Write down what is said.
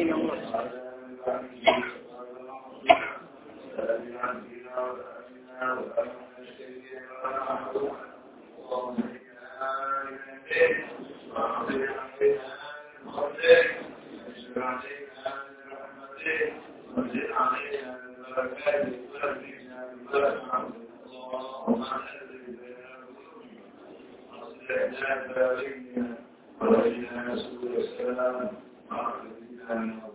آمين يا Thank you. and